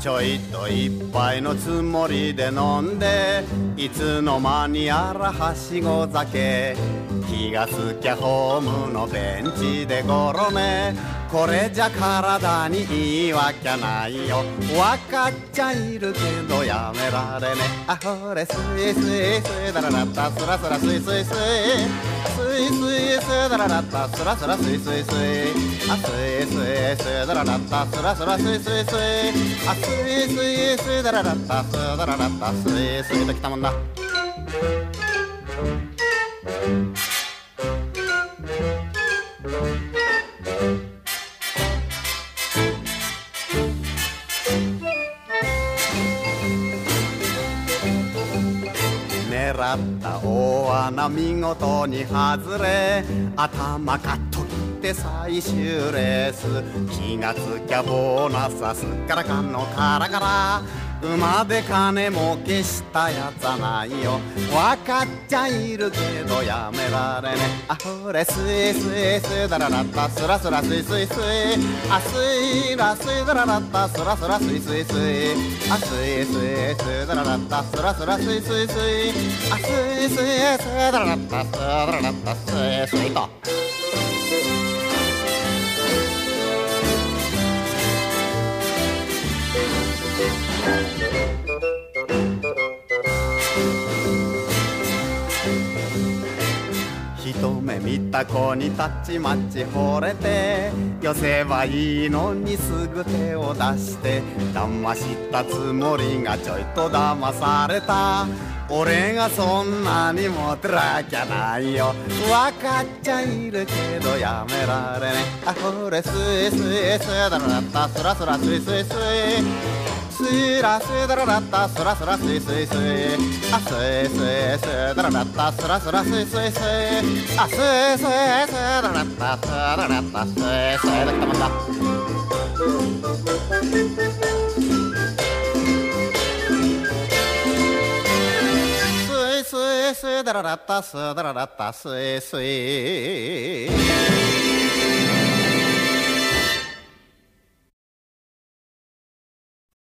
ちょいと一杯のつもりで飲んでいつの間にやらはしご酒。気がつきゃホームのベンチでゴロ寝これじゃ体にいいわけないよ。わかっちゃいるけどやめられねあほれスイスイスイ。だららったスラスラスイスイスイ。スイスイスイだららったスラスラスイスイスイあスイスイスイだららったスラスラスイスイスイあスイスイスイだららったスだららったスイスイときたもんだ狙った大穴見事に外れ頭カッときて最終レース。気がつきゃボーナスはすっからかんのカラカラ。馬で金儲けしたやつはないよ。わかっちゃいるけどやめられねあほれスイスイスイだららったスラスラスイスイスイ。あスイラスイだららったスラスラスイスイスイ。あスイスイスイだららったスラスラスイスイスイ。あスイスイスイだららったスだららったスイスイと。一目見た子にたちまち惚れてよせばいいのにすぐ手を出して騙したつもりがちょいと騙された。俺がそんなにモテるわきゃないよ。わかっちゃいるけどやめられねえあこれスイスイスイ。だららった。スラスラスイスイスイ。スイスイスイダララッタスラスラスイスイスイあスイスイスイダララッタスラスラスイスイスイあスイスイスイダララッタスララッタスイスイだきたもんだスイスイスイダララッタスダララッタスイスイ